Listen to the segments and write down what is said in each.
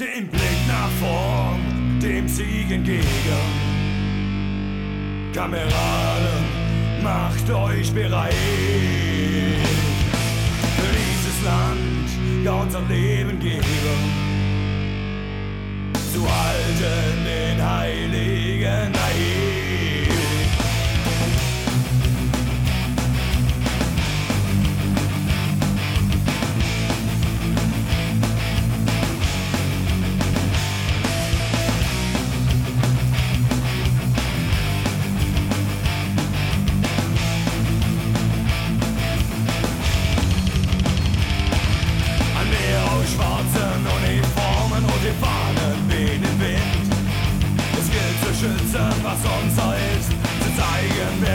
den Blick nach vorn, dem Sieg entgegen. Kameraden, macht euch bereit. Für dieses Land, ja unser Leben geben. Zu halten den Heiligen.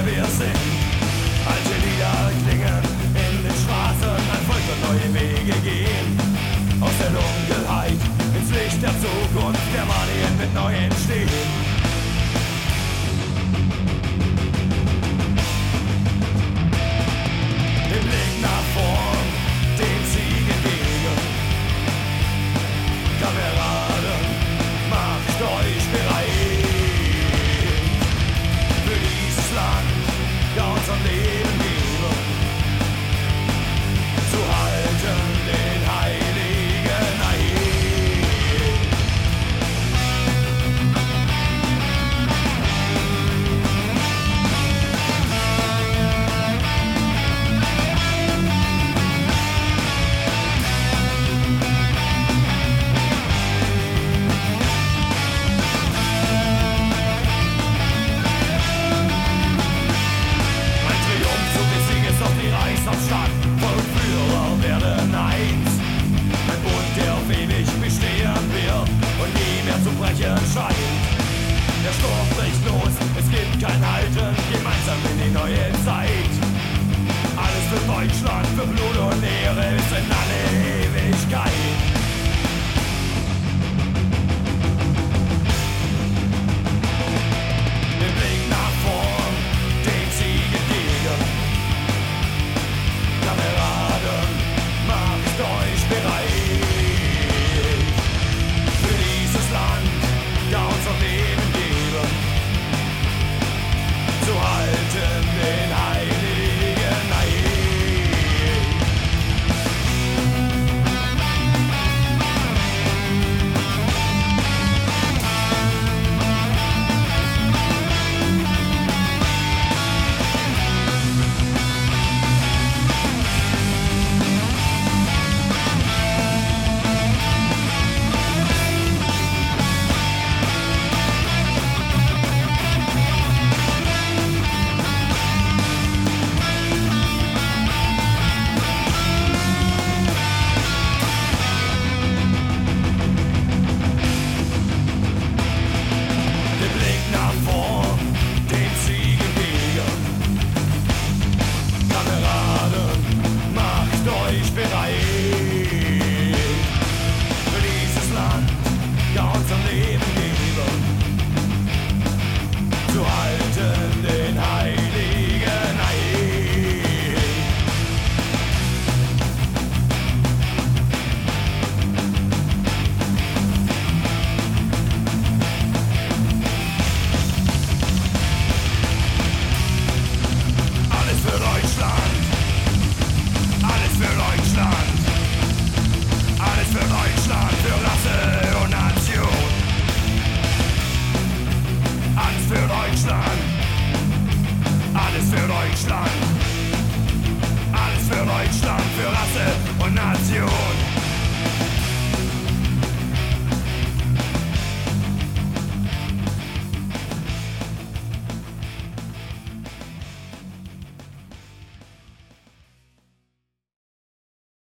wir sind. Alte Lieder klingen in den Straßen, ein Volk wird neue Wege gehen. Aus der Dunkelheit ins Licht der Zukunft, der Manien mit neu entstehen. nation